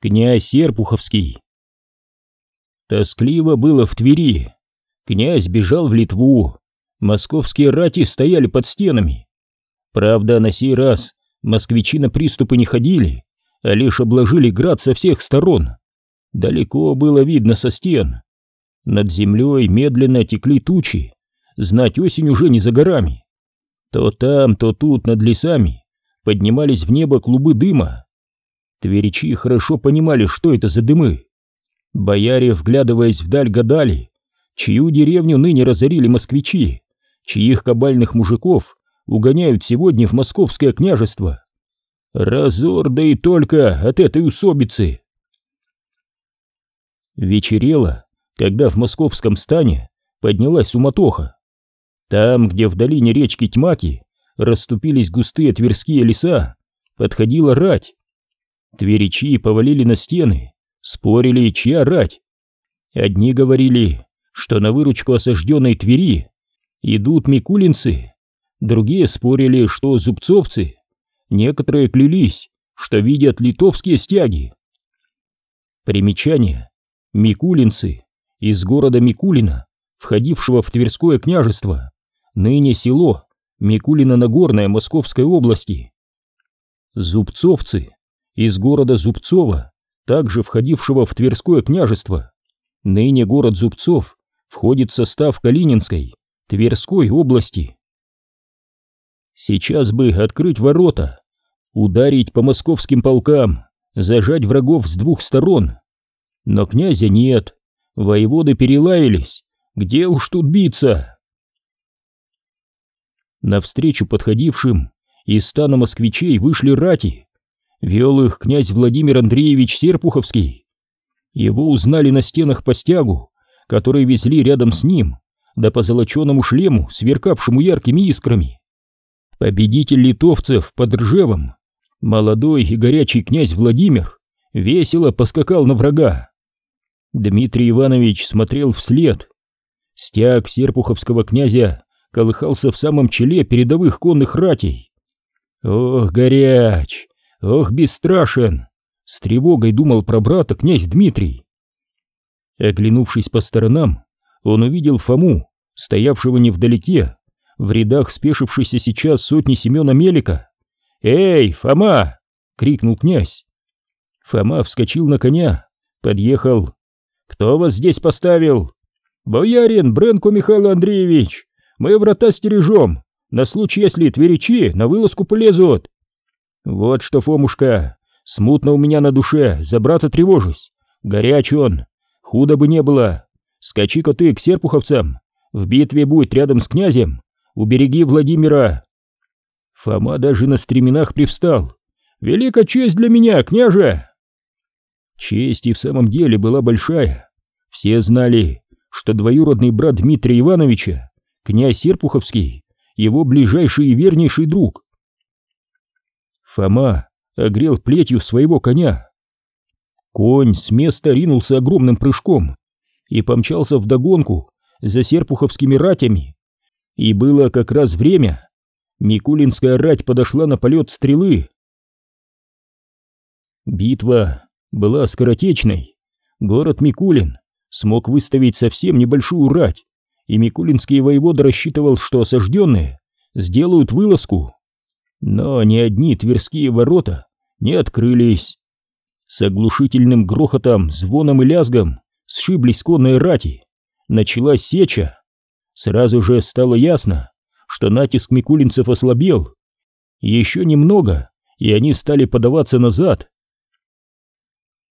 князь Серпуховский. Тоскливо было в Твери. Князь бежал в Литву. Московские рати стояли под стенами. Правда, на сей раз москвичи на приступы не ходили, а лишь обложили град со всех сторон. Далеко было видно со стен. Над землей медленно текли тучи, знать осень уже не за горами. То там, то тут над лесами поднимались в небо клубы дыма. Тверичи хорошо понимали, что это за дымы. Бояре, вглядываясь вдаль, гадали, чью деревню ныне разорили москвичи, чьих кабальных мужиков угоняют сегодня в московское княжество. Разор, да и только от этой усобицы. Вечерело, когда в московском стане поднялась суматоха. Там, где в долине речки Тьмаки расступились густые тверские леса, подходила рать. Тверичи повалили на стены, спорили, чья рать. Одни говорили, что на выручку осажденной Твери идут микулинцы, другие спорили, что зубцовцы, некоторые клялись, что видят литовские стяги. Примечание. Микулинцы из города Микулина, входившего в Тверское княжество, ныне село Микулино-Нагорное Московской области. Зубцовцы из города Зубцова, также входившего в Тверское княжество, ныне город Зубцов входит в состав Калининской, Тверской области. Сейчас бы открыть ворота, ударить по московским полкам, зажать врагов с двух сторон. Но князя нет, воеводы перелаялись, где уж тут биться? Навстречу подходившим из стана москвичей вышли рати. Вел их князь Владимир Андреевич Серпуховский. Его узнали на стенах по стягу, который везли рядом с ним, да по золоченому шлему, сверкавшему яркими искрами. Победитель литовцев под Ржевом, молодой и горячий князь Владимир, весело поскакал на врага. Дмитрий Иванович смотрел вслед. Стяг серпуховского князя колыхался в самом челе передовых конных ратей. Ох, горяч! Ох, бесстрашен! С тревогой думал про брата князь Дмитрий. Оглянувшись по сторонам, он увидел Фому, стоявшего невдалеке, в рядах спешившейся сейчас сотни Семена Мелика. «Эй, Фома!» — крикнул князь. Фома вскочил на коня, подъехал. «Кто вас здесь поставил?» «Боярин Бренко Михаил Андреевич!» Мы врата стережем, на случай, если тверичи на вылазку полезут. Вот что, Фомушка, смутно у меня на душе, за брата тревожусь. Горяч он, худо бы не было. Скачи-ка ты к серпуховцам, в битве будь рядом с князем, убереги Владимира. Фома даже на стременах привстал. Велика честь для меня, княже! Честь и в самом деле была большая. Все знали, что двоюродный брат Дмитрия Ивановича князь Серпуховский, его ближайший и вернейший друг. Фома огрел плетью своего коня. Конь с места ринулся огромным прыжком и помчался вдогонку за серпуховскими ратями. И было как раз время. Микулинская рать подошла на полет стрелы. Битва была скоротечной. Город Микулин смог выставить совсем небольшую рать, и Микулинский воевода рассчитывал, что осажденные сделают вылазку. Но ни одни тверские ворота не открылись. С оглушительным грохотом, звоном и лязгом сшиблись конные рати. Началась сеча. Сразу же стало ясно, что натиск микулинцев ослабел. Еще немного, и они стали подаваться назад.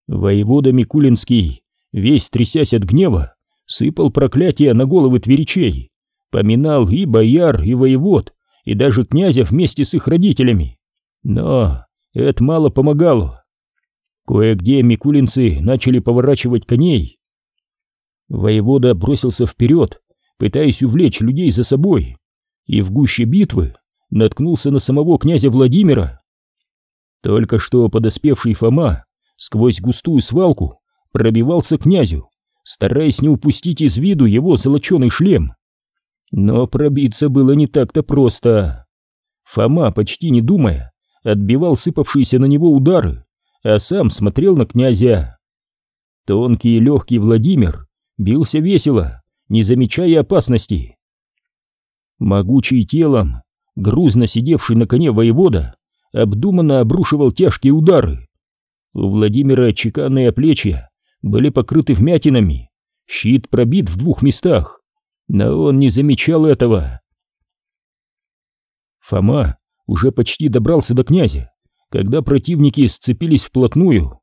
Воевода Микулинский, весь трясясь от гнева, сыпал проклятия на головы тверичей, поминал и бояр, и воевод, и даже князя вместе с их родителями. Но это мало помогало. Кое-где микулинцы начали поворачивать коней. Воевода бросился вперед, пытаясь увлечь людей за собой, и в гуще битвы наткнулся на самого князя Владимира. Только что подоспевший Фома сквозь густую свалку пробивался князю, стараясь не упустить из виду его золоченый шлем. Но пробиться было не так-то просто. Фома, почти не думая, отбивал сыпавшиеся на него удары, а сам смотрел на князя. Тонкий и легкий Владимир бился весело, не замечая опасности. Могучий телом, грузно сидевший на коне воевода, обдуманно обрушивал тяжкие удары. У Владимира чеканные плечи были покрыты вмятинами, щит пробит в двух местах, но он не замечал этого. Фома уже почти добрался до князя, когда противники сцепились вплотную.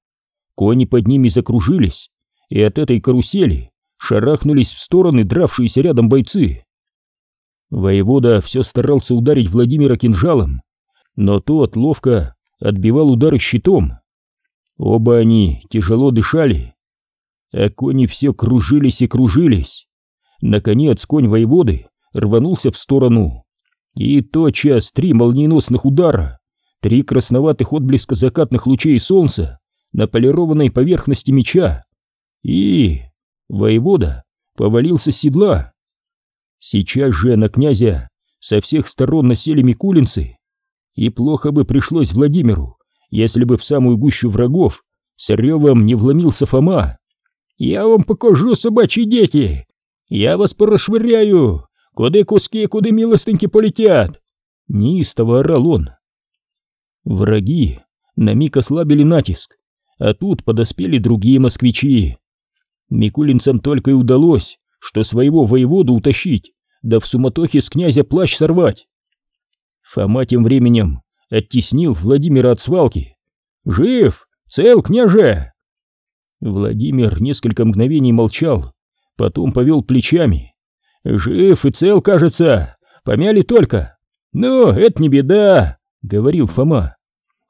Кони под ними закружились, и от этой карусели шарахнулись в стороны дравшиеся рядом бойцы. Воевода все старался ударить Владимира кинжалом, но тот ловко отбивал удары щитом. Оба они тяжело дышали, а кони все кружились и кружились. Наконец конь воеводы рванулся в сторону, и тотчас три молниеносных удара, три красноватых отблеска закатных лучей солнца на полированной поверхности меча, и воевода повалился с седла. Сейчас же на князя со всех сторон насели микулинцы, и плохо бы пришлось Владимиру, если бы в самую гущу врагов с ревом не вломился Фома. «Я вам покажу, собачьи дети! Я вас порасшвыряю! Куды куски, куды милостыньки полетят!» Неистово орал он. Враги на миг ослабили натиск, а тут подоспели другие москвичи. Микулинцам только и удалось, что своего воеводу утащить, да в суматохе с князя плащ сорвать. Фома тем временем оттеснил Владимира от свалки. «Жив! Цел, княже!» Владимир несколько мгновений молчал, потом повел плечами. «Жив и цел, кажется, помяли только. Ну, это не беда», — говорил Фома.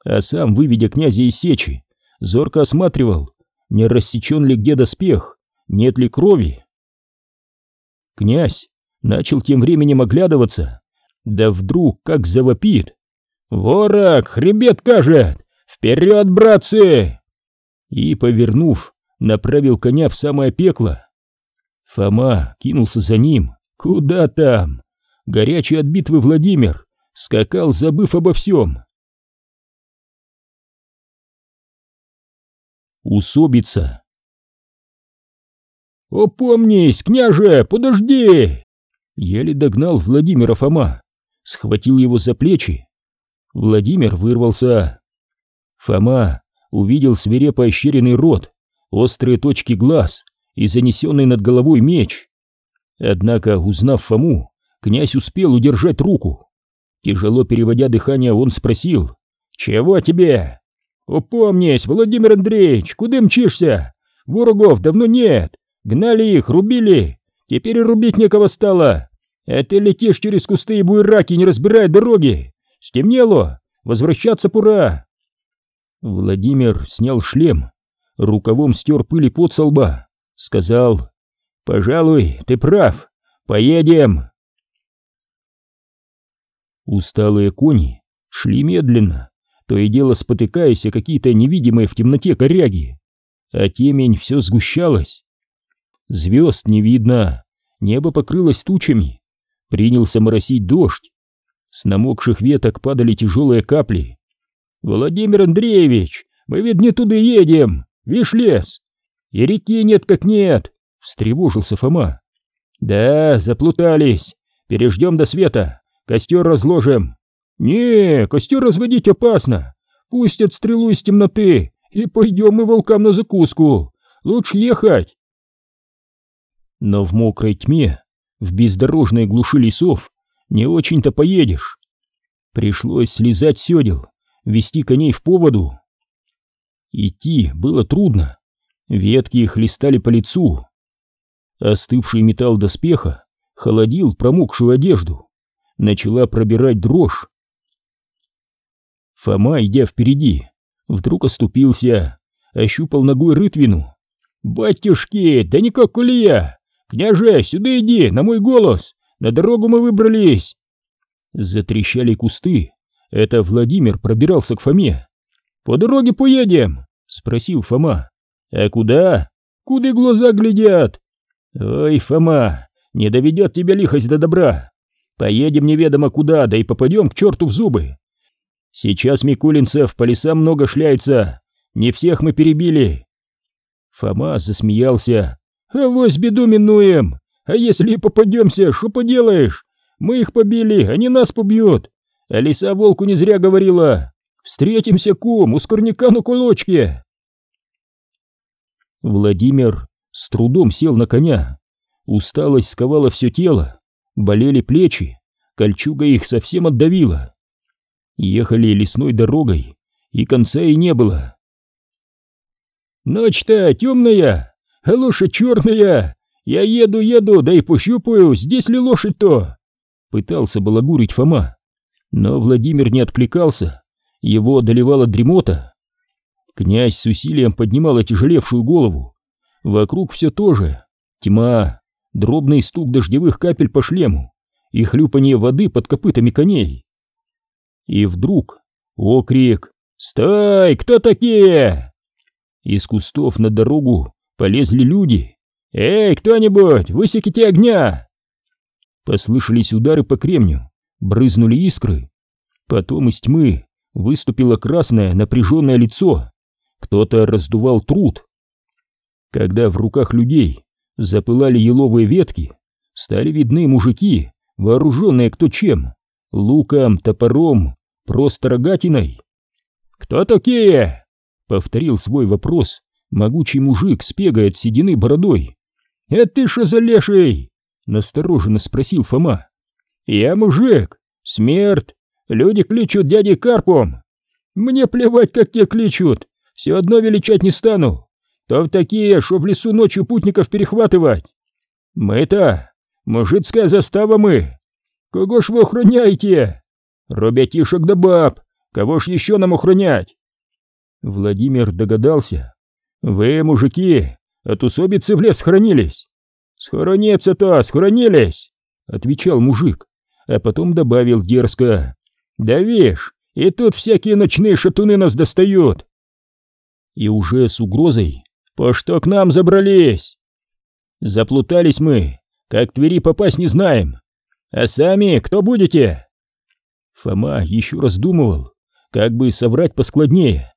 А сам, выведя князя из сечи, зорко осматривал, не рассечен ли где доспех, нет ли крови. Князь начал тем временем оглядываться, да вдруг как завопит. «Ворог, хребет кажет! Вперед, братцы!» И, повернув, направил коня в самое пекло. Фома кинулся за ним. Куда там? Горячий от битвы Владимир скакал, забыв обо всем. Усобица. «Опомнись, княже, подожди!» Еле догнал Владимира Фома, схватил его за плечи. Владимир вырвался. Фома увидел свирепо ощеренный рот, острые точки глаз и занесенный над головой меч. Однако, узнав Фому, князь успел удержать руку. Тяжело переводя дыхание, он спросил, «Чего тебе?» «Упомнись, Владимир Андреевич, куда мчишься? Ворогов давно нет, гнали их, рубили, теперь рубить некого стало. А ты летишь через кусты и буераки, не разбирая дороги. Стемнело, возвращаться пора». Владимир снял шлем, рукавом стер пыли под лба, сказал, «Пожалуй, ты прав, поедем». Усталые кони шли медленно, то и дело спотыкаясь о какие-то невидимые в темноте коряги, а темень все сгущалась. Звезд не видно, небо покрылось тучами, принялся моросить дождь, с намокших веток падали тяжелые капли. «Владимир Андреевич, мы ведь не туда едем, вишь лес, и реки нет как нет!» — встревожился Фома. «Да, заплутались, переждем до света, костер разложим, «Не, костер разводить опасно. Пустят стрелу из темноты, и пойдем мы волкам на закуску. Лучше ехать». Но в мокрой тьме, в бездорожной глуши лесов, не очень-то поедешь. Пришлось слезать седел, вести коней в поводу. Идти было трудно, ветки хлестали по лицу. Остывший металл доспеха холодил промокшую одежду. Начала пробирать дрожь. Фома, идя впереди, вдруг оступился, ощупал ногой рытвину. «Батюшки, да не как кулия! Княже, сюда иди, на мой голос! На дорогу мы выбрались!» Затрещали кусты. Это Владимир пробирался к Фоме. «По дороге поедем?» — спросил Фома. «А куда?» «Куда глаза глядят?» «Ой, Фома, не доведет тебя лихость до добра. Поедем неведомо куда, да и попадем к черту в зубы. Сейчас Микулинцев по лесам много шляется. Не всех мы перебили. Фома засмеялся. «Авось беду минуем! А если попадемся, что поделаешь? Мы их побили, они нас побьют! А лиса волку не зря говорила! Встретимся, кум, у скорняка на кулочке!» Владимир с трудом сел на коня. Усталость сковала все тело, болели плечи, кольчуга их совсем отдавила. Ехали лесной дорогой, и конца и не было. «Ночь-то темная, а лошадь черная! Я еду-еду, да и пощупаю, здесь ли лошадь-то?» Пытался балагурить Фома, но Владимир не откликался, его одолевала дремота. Князь с усилием поднимал отяжелевшую голову. Вокруг все то же. Тьма, дробный стук дождевых капель по шлему и хлюпанье воды под копытами коней. И вдруг окрик «Стой! Кто такие?» Из кустов на дорогу полезли люди. «Эй, кто-нибудь, высеките огня!» Послышались удары по кремню, брызнули искры. Потом из тьмы выступило красное напряженное лицо. Кто-то раздувал труд. Когда в руках людей запылали еловые ветки, стали видны мужики, вооруженные кто чем, луком, топором, просто рогатиной. «Кто такие?» — повторил свой вопрос могучий мужик с пегой от седины бородой. «Это ты что за леший?» — настороженно спросил Фома. «Я мужик, смерть, люди кличут дядей Карпом. Мне плевать, как те кличут, все одно величать не стану. То в такие, что в лесу ночью путников перехватывать. Мы-то, мужицкая застава мы. Кого ж вы охраняете? Робятишек да баб, кого ж еще нам охранять?» Владимир догадался. «Вы, мужики, от усобицы в лес схоронились?» «Схорониться-то, схоронились!» — отвечал мужик, а потом добавил дерзко. «Да вишь, и тут всякие ночные шатуны нас достают!» И уже с угрозой «По что к нам забрались?» «Заплутались мы, как Твери попасть не знаем. А сами кто будете?» Фома еще раздумывал, как бы собрать поскладнее,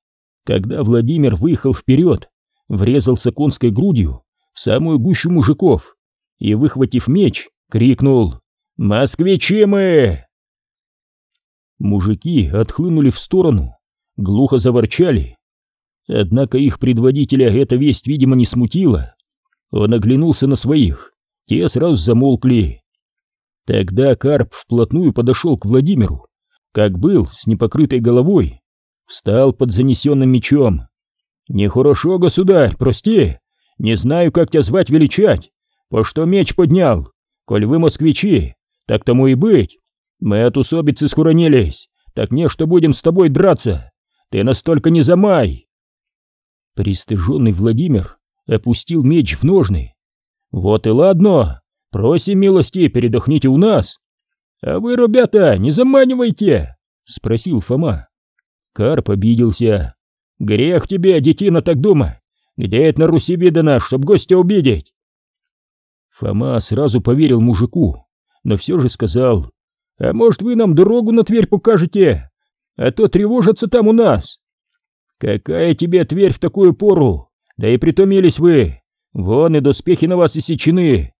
когда Владимир выехал вперед, врезался конской грудью в самую гущу мужиков и, выхватив меч, крикнул «Москвичи мы!». Мужики отхлынули в сторону, глухо заворчали. Однако их предводителя эта весть, видимо, не смутила. Он оглянулся на своих, те сразу замолкли. Тогда Карп вплотную подошел к Владимиру, как был, с непокрытой головой, встал под занесенным мечом. «Нехорошо, государь, прости, не знаю, как тебя звать величать, по что меч поднял, коль вы москвичи, так тому и быть. Мы от усобицы схоронились, так не что будем с тобой драться, ты настолько не замай!» Пристыженный Владимир опустил меч в ножны. «Вот и ладно, просим милости, передохните у нас!» «А вы, ребята, не заманивайте!» — спросил Фома. Карп обиделся. «Грех тебе, детина, так думать! Где это на Руси видано, чтоб гостя обидеть?» Фома сразу поверил мужику, но все же сказал, «А может, вы нам дорогу на Тверь покажете? А то тревожатся там у нас!» «Какая тебе Тверь в такую пору? Да и притомились вы! Вон и доспехи на вас иссечены!»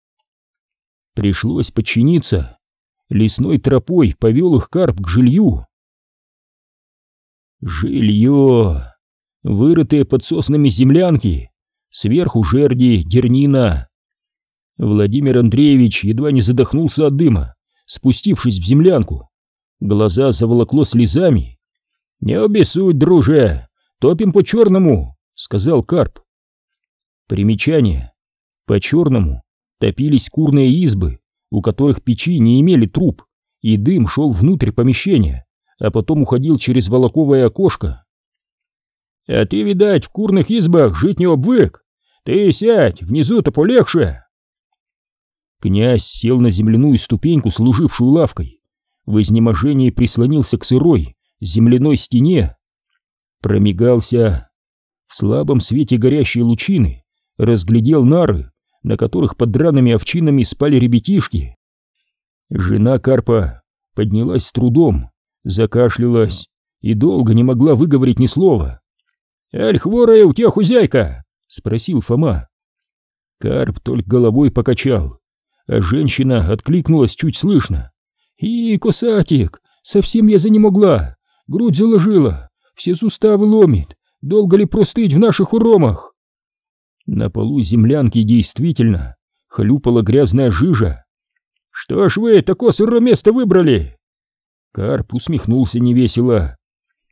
Пришлось подчиниться. Лесной тропой повел их карп к жилью. Жилье! Вырытые под соснами землянки, сверху жерди, дернина. Владимир Андреевич едва не задохнулся от дыма, спустившись в землянку. Глаза заволокло слезами. «Не обессудь, друже, топим по-черному», — сказал Карп. Примечание. По-черному топились курные избы, у которых печи не имели труб, и дым шел внутрь помещения а потом уходил через волоковое окошко. «А ты, видать, в курных избах жить не обвык! Ты сядь, внизу-то полегче!» Князь сел на земляную ступеньку, служившую лавкой, в изнеможении прислонился к сырой земляной стене, промигался, в слабом свете горящей лучины разглядел нары, на которых под драными овчинами спали ребятишки. Жена Карпа поднялась с трудом, закашлялась и долго не могла выговорить ни слова. «Аль хворая у тебя хозяйка?» — спросил Фома. Карп только головой покачал, а женщина откликнулась чуть слышно. «И, косатик, совсем я за не могла, грудь заложила, все суставы ломит, долго ли простыть в наших уромах?» На полу землянки действительно хлюпала грязная жижа. «Что ж вы такое сырое место выбрали?» Карп усмехнулся невесело.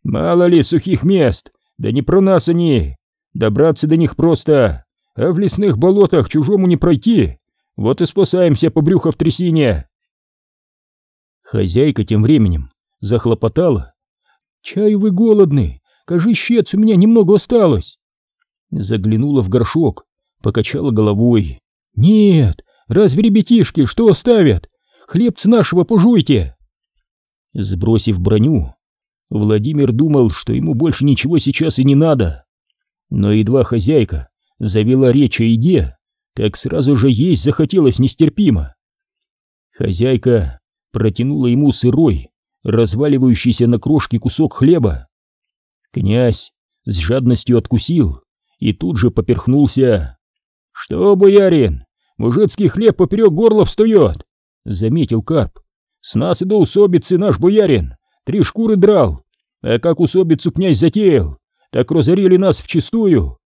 «Мало ли сухих мест, да не про нас они. Добраться до них просто, а в лесных болотах чужому не пройти. Вот и спасаемся по брюху в трясине. Хозяйка тем временем захлопотала. «Чай вы голодны, кажи, щец у меня немного осталось». Заглянула в горшок, покачала головой. «Нет, разве ребятишки что оставят? Хлебца нашего пожуйте!» Сбросив броню, Владимир думал, что ему больше ничего сейчас и не надо. Но едва хозяйка завела речь о еде, так сразу же есть захотелось нестерпимо. Хозяйка протянула ему сырой, разваливающийся на крошки кусок хлеба. Князь с жадностью откусил и тут же поперхнулся. «Что, боярин, мужицкий хлеб поперек горла встает!» — заметил Карп. «С нас и до усобицы наш боярин три шкуры драл, а как усобицу князь затеял, так разорили нас вчистую.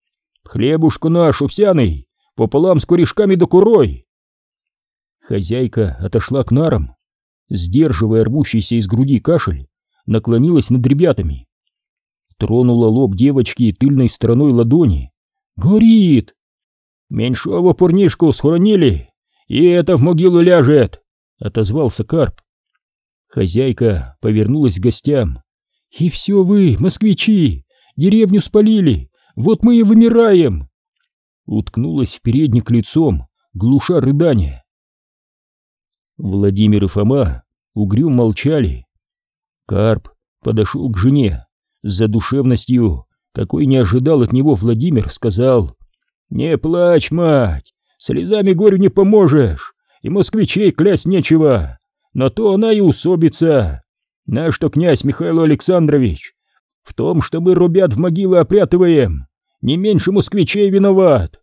Хлебушку наш овсяный, пополам с корешками да курой. Хозяйка отошла к нарам, сдерживая рвущийся из груди кашель, наклонилась над ребятами. Тронула лоб девочки тыльной стороной ладони. «Горит!» «Меньшого парнишку схоронили, и это в могилу ляжет!» — отозвался Карп. Хозяйка повернулась к гостям. «И все вы, москвичи, деревню спалили, вот мы и вымираем!» Уткнулась в передник лицом, глуша рыдания. Владимир и Фома угрюм молчали. Карп подошел к жене с задушевностью, какой не ожидал от него Владимир, сказал «Не плачь, мать, слезами горю не поможешь, и москвичей клясть нечего, но то она и усобица. На что князь Михаил Александрович в том, что мы рубят в могилы опрятываем, не меньше москвичей виноват.